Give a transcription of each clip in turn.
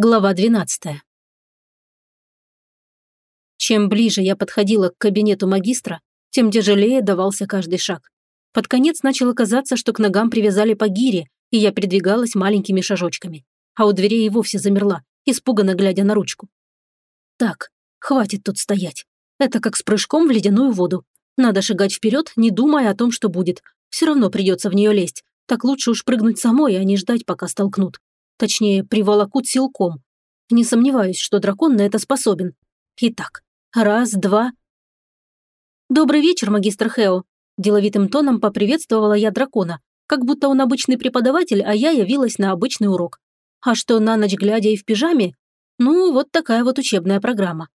Глава 12. Чем ближе я подходила к кабинету магистра, тем тяжелее давался каждый шаг. Под конец начало казаться, что к ногам привязали по гире, и я передвигалась маленькими шажочками. А у дверей и вовсе замерла, испуганно глядя на ручку. Так, хватит тут стоять. Это как с прыжком в ледяную воду. Надо шагать вперед, не думая о том, что будет. Все равно придется в нее лезть. Так лучше уж прыгнуть самой, а не ждать, пока столкнут. Точнее, приволокут силком. Не сомневаюсь, что дракон на это способен. Итак, раз, два. «Добрый вечер, магистр Хео», – деловитым тоном поприветствовала я дракона, как будто он обычный преподаватель, а я явилась на обычный урок. А что на ночь глядя и в пижаме? Ну, вот такая вот учебная программа.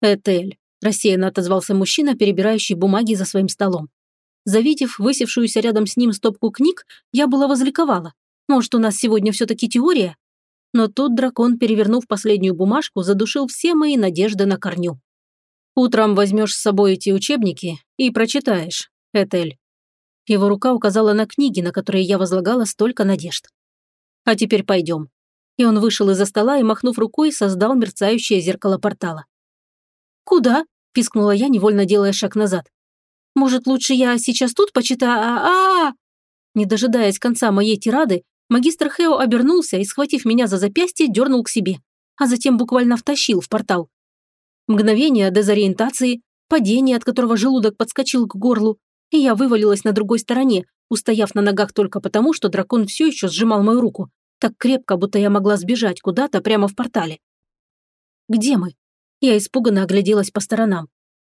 «Этель», – рассеянно отозвался мужчина, перебирающий бумаги за своим столом. Завидев высевшуюся рядом с ним стопку книг, я была возликовала. Может, у нас сегодня все-таки теория? Но тут дракон, перевернув последнюю бумажку, задушил все мои надежды на корню. Утром возьмешь с собой эти учебники и прочитаешь, Этель. Его рука указала на книги, на которые я возлагала столько надежд. А теперь пойдем. И он вышел из-за стола и, махнув рукой, создал мерцающее зеркало портала. «Куда?» – пискнула я, невольно делая шаг назад. «Может, лучше я сейчас тут почитаю? А, -а, -а, Не дожидаясь конца моей тирады, Магистр Хео обернулся и, схватив меня за запястье, дернул к себе, а затем буквально втащил в портал. Мгновение дезориентации, падение, от которого желудок подскочил к горлу, и я вывалилась на другой стороне, устояв на ногах только потому, что дракон все еще сжимал мою руку, так крепко, будто я могла сбежать куда-то прямо в портале. «Где мы?» Я испуганно огляделась по сторонам.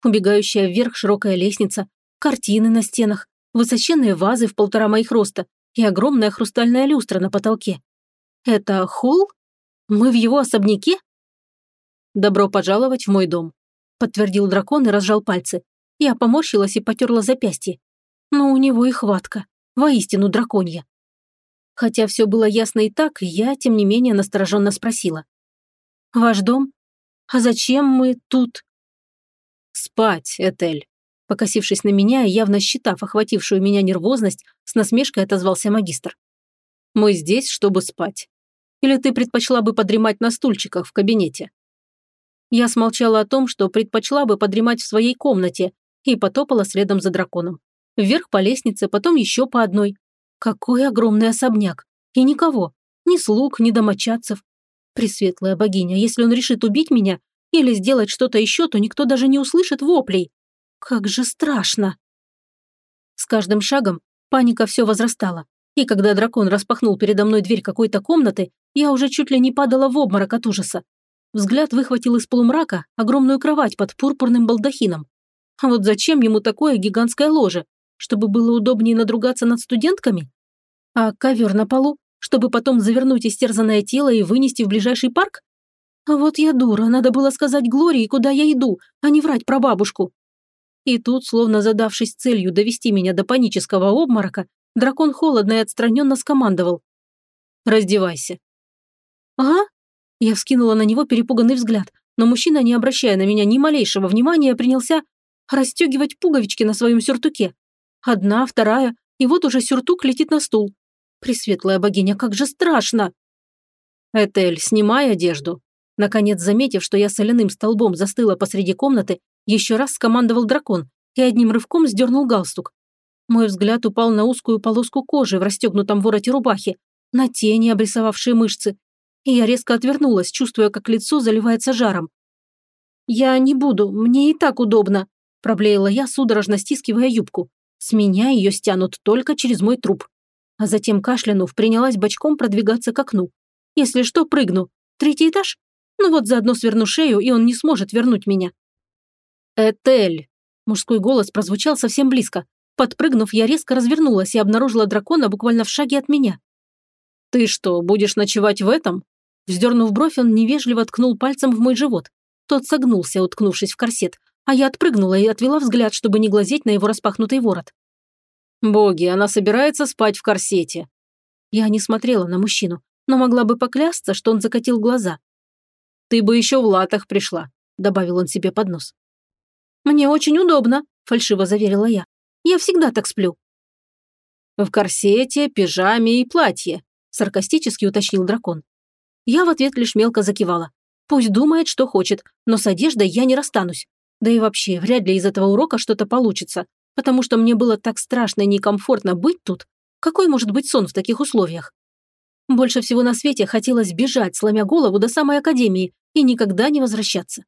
Убегающая вверх широкая лестница, картины на стенах, высоченные вазы в полтора моих роста и огромная хрустальная люстра на потолке. Это холл? Мы в его особняке? Добро пожаловать в мой дом, подтвердил дракон и разжал пальцы. Я поморщилась и потерла запястье. Но у него и хватка. Воистину драконья. Хотя все было ясно и так, я, тем не менее, настороженно спросила. «Ваш дом? А зачем мы тут?» «Спать, Этель», Покосившись на меня и явно считав охватившую меня нервозность, с насмешкой отозвался магистр. «Мы здесь, чтобы спать. Или ты предпочла бы подремать на стульчиках в кабинете?» Я смолчала о том, что предпочла бы подремать в своей комнате, и потопала следом за драконом. Вверх по лестнице, потом еще по одной. Какой огромный особняк! И никого. Ни слуг, ни домочадцев. Пресветлая богиня, если он решит убить меня или сделать что-то еще, то никто даже не услышит воплей. Как же страшно! С каждым шагом паника все возрастала, и когда дракон распахнул передо мной дверь какой-то комнаты, я уже чуть ли не падала в обморок от ужаса. Взгляд выхватил из полумрака огромную кровать под пурпурным балдахином. А вот зачем ему такое гигантское ложе? Чтобы было удобнее надругаться над студентками? А ковер на полу? Чтобы потом завернуть истерзанное тело и вынести в ближайший парк? А вот я дура, надо было сказать Глории, куда я иду, а не врать про бабушку. И тут, словно задавшись целью довести меня до панического обморока, дракон холодно и отстраненно скомандовал. «Раздевайся». «Ага?» Я вскинула на него перепуганный взгляд, но мужчина, не обращая на меня ни малейшего внимания, принялся расстегивать пуговички на своем сюртуке. Одна, вторая, и вот уже сюртук летит на стул. Пресветлая богиня, как же страшно! Этель, снимай одежду. Наконец, заметив, что я соляным столбом застыла посреди комнаты, еще раз скомандовал дракон и одним рывком сдернул галстук. Мой взгляд упал на узкую полоску кожи в расстегнутом вороте рубахи, на тени, обрисовавшие мышцы, и я резко отвернулась, чувствуя, как лицо заливается жаром. «Я не буду, мне и так удобно», – проблеяла я, судорожно стискивая юбку. С меня ее стянут только через мой труп. А затем, кашлянув, принялась бочком продвигаться к окну. Если что, прыгну. Третий этаж? Ну вот заодно сверну шею, и он не сможет вернуть меня. «Этель!» Мужской голос прозвучал совсем близко. Подпрыгнув, я резко развернулась и обнаружила дракона буквально в шаге от меня. «Ты что, будешь ночевать в этом?» Вздернув бровь, он невежливо ткнул пальцем в мой живот. Тот согнулся, уткнувшись в корсет, а я отпрыгнула и отвела взгляд, чтобы не глазеть на его распахнутый ворот. «Боги, она собирается спать в корсете!» Я не смотрела на мужчину, но могла бы поклясться, что он закатил глаза. «Ты бы еще в латах пришла», – добавил он себе под нос. «Мне очень удобно», – фальшиво заверила я. «Я всегда так сплю». «В корсете, пижаме и платье», – саркастически уточнил дракон. Я в ответ лишь мелко закивала. Пусть думает, что хочет, но с одеждой я не расстанусь. Да и вообще, вряд ли из этого урока что-то получится, потому что мне было так страшно и некомфортно быть тут. Какой может быть сон в таких условиях? Больше всего на свете хотелось бежать, сломя голову до самой академии и никогда не возвращаться.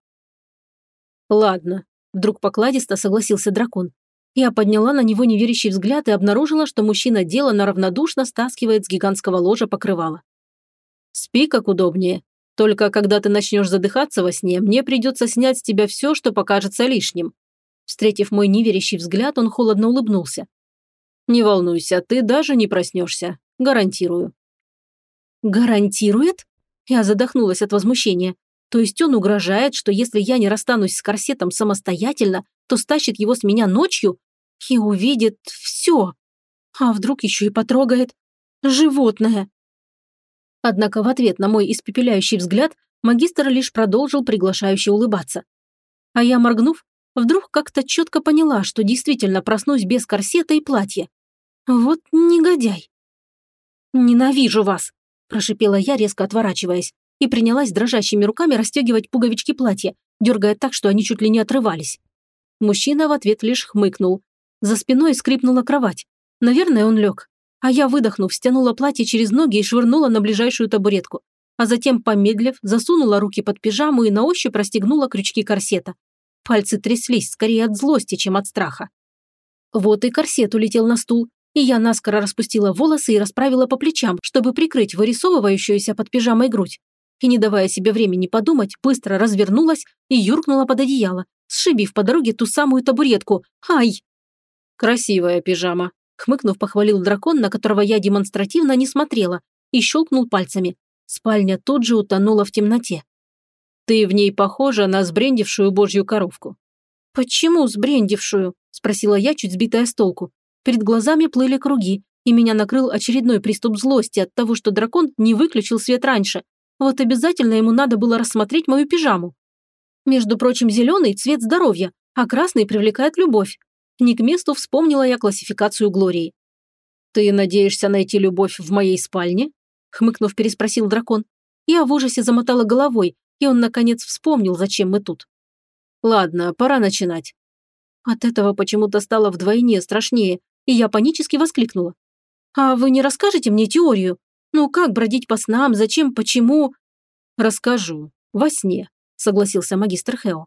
«Ладно», – вдруг покладисто согласился дракон. Я подняла на него неверящий взгляд и обнаружила, что мужчина делано равнодушно стаскивает с гигантского ложа покрывало. «Спи как удобнее. Только когда ты начнешь задыхаться во сне, мне придется снять с тебя все, что покажется лишним». Встретив мой неверящий взгляд, он холодно улыбнулся. «Не волнуйся, ты даже не проснешься. Гарантирую». «Гарантирует?» Я задохнулась от возмущения. То есть он угрожает, что если я не расстанусь с корсетом самостоятельно, то стащит его с меня ночью и увидит все. А вдруг еще и потрогает животное? Однако в ответ на мой испепеляющий взгляд магистр лишь продолжил приглашающе улыбаться. А я, моргнув, вдруг как-то четко поняла, что действительно проснусь без корсета и платья. Вот негодяй. «Ненавижу вас!» – прошипела я, резко отворачиваясь, и принялась дрожащими руками расстегивать пуговички платья, дергая так, что они чуть ли не отрывались. Мужчина в ответ лишь хмыкнул. За спиной скрипнула кровать. Наверное, он лег. А я, выдохнув, стянула платье через ноги и швырнула на ближайшую табуретку. А затем, помедлив, засунула руки под пижаму и на ощупь расстегнула крючки корсета. Пальцы тряслись скорее от злости, чем от страха. Вот и корсет улетел на стул, и я наскоро распустила волосы и расправила по плечам, чтобы прикрыть вырисовывающуюся под пижамой грудь. И, не давая себе времени подумать, быстро развернулась и юркнула под одеяло, сшибив по дороге ту самую табуретку. Ай! Красивая пижама. Хмыкнув, похвалил дракон, на которого я демонстративно не смотрела, и щелкнул пальцами. Спальня тут же утонула в темноте. Ты в ней похожа на сбрендившую божью коровку. «Почему сбрендившую?» – спросила я, чуть сбитая с толку. Перед глазами плыли круги, и меня накрыл очередной приступ злости от того, что дракон не выключил свет раньше. Вот обязательно ему надо было рассмотреть мою пижаму. Между прочим, зеленый – цвет здоровья, а красный привлекает любовь. Не к месту вспомнила я классификацию Глории. «Ты надеешься найти любовь в моей спальне?» – хмыкнув, переспросил дракон. Я в ужасе замотала головой, и он, наконец, вспомнил, зачем мы тут. «Ладно, пора начинать». От этого почему-то стало вдвойне страшнее, и я панически воскликнула. «А вы не расскажете мне теорию? Ну, как бродить по снам, зачем, почему?» «Расскажу. Во сне», согласился магистр Хео.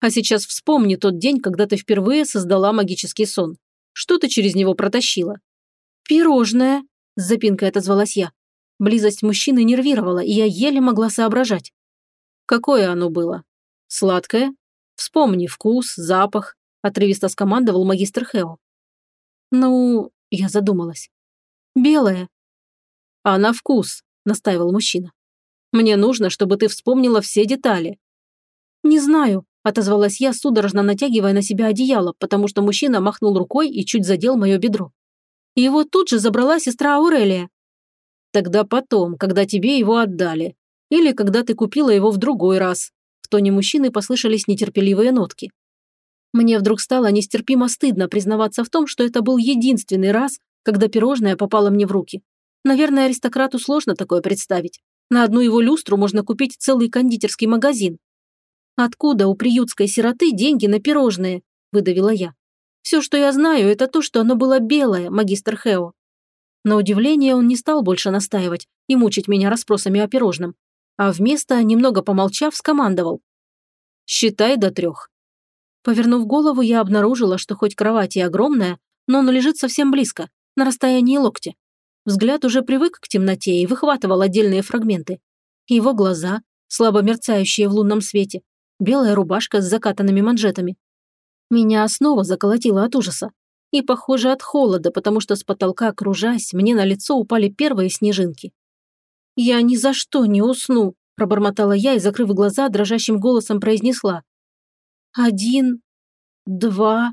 А сейчас вспомни тот день, когда ты впервые создала магический сон. Что ты через него протащила? Пирожное, с запинкой отозвалась я. Близость мужчины нервировала, и я еле могла соображать. Какое оно было? Сладкое? Вспомни вкус, запах, отрывисто скомандовал магистр Хео. Ну, я задумалась. Белое. А на вкус, настаивал мужчина. Мне нужно, чтобы ты вспомнила все детали». «Не знаю», – отозвалась я, судорожно натягивая на себя одеяло, потому что мужчина махнул рукой и чуть задел мое бедро. И его тут же забрала сестра Аурелия. «Тогда потом, когда тебе его отдали. Или когда ты купила его в другой раз». В тоне мужчины послышались нетерпеливые нотки. Мне вдруг стало нестерпимо стыдно признаваться в том, что это был единственный раз, когда пирожное попало мне в руки. Наверное, аристократу сложно такое представить. На одну его люстру можно купить целый кондитерский магазин. Откуда у приютской сироты деньги на пирожные? Выдавила я. Все, что я знаю, это то, что оно было белое, магистр Хео. На удивление он не стал больше настаивать и мучить меня расспросами о пирожном, а вместо, немного помолчав, скомандовал. «Считай до трех». Повернув голову, я обнаружила, что хоть кровать и огромная, но он лежит совсем близко, на расстоянии локтя. Взгляд уже привык к темноте и выхватывал отдельные фрагменты. Его глаза, слабо мерцающие в лунном свете, белая рубашка с закатанными манжетами. Меня снова заколотило от ужаса. И, похоже, от холода, потому что с потолка, кружась, мне на лицо упали первые снежинки. «Я ни за что не усну», – пробормотала я и, закрыв глаза, дрожащим голосом произнесла. «Один, два...»